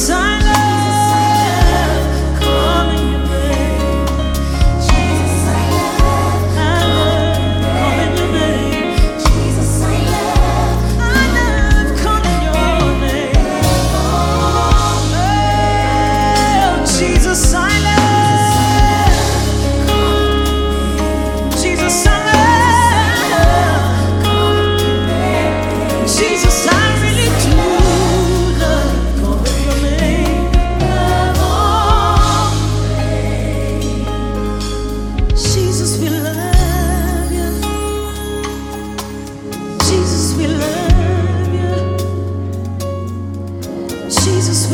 sun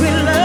we love.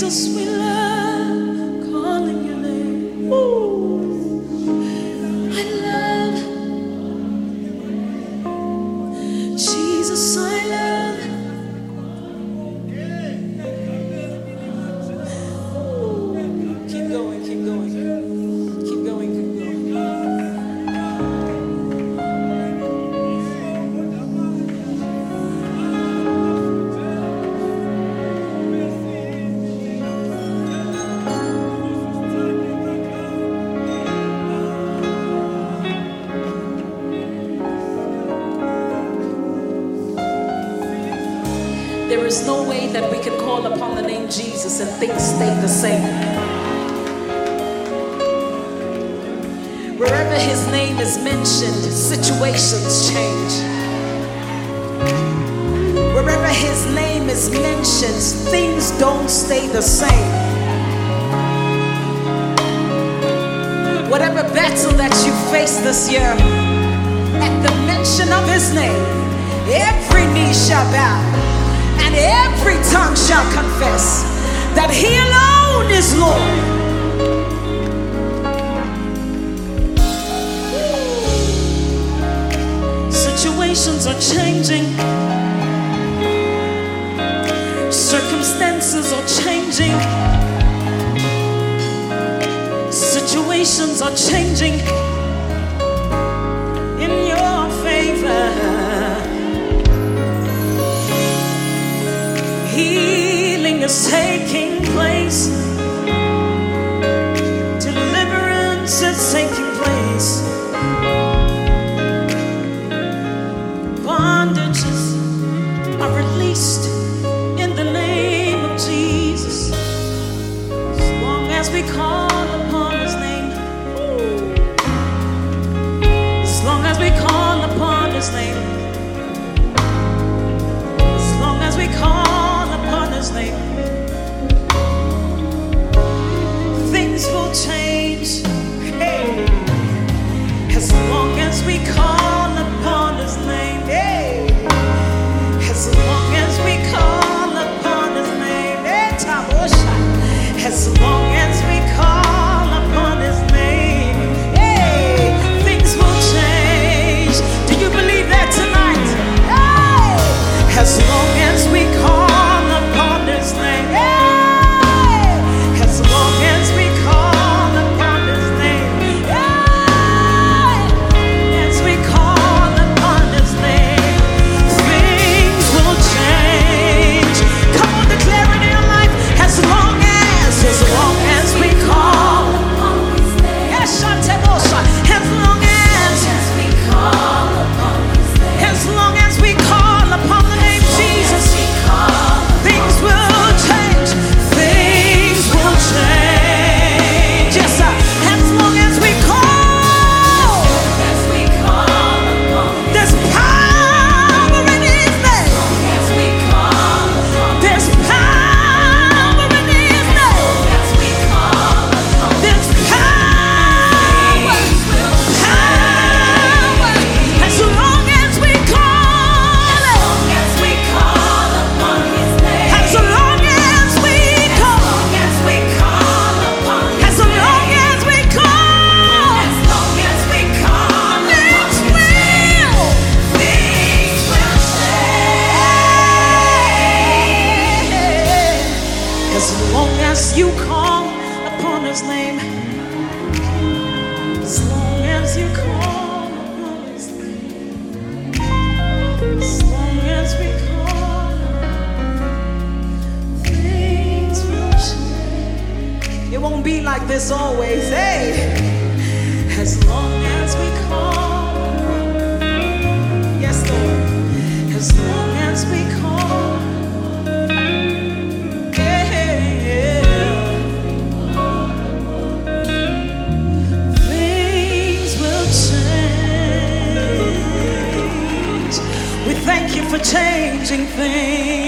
Jesus, we love. is no way that we can call upon the name Jesus and things stay the same. Wherever his name is mentioned, situations change. Wherever his name is mentioned, things don't stay the same. Whatever battle that you face this year, at the mention of his name, every knee shall bow and every tongue shall confess that He alone is Lord. Situations are changing. Circumstances are changing. Situations are changing. taking this always. Hey, as long as we call, yes, Lord, as long as we call, yeah, things will change. We thank you for changing things.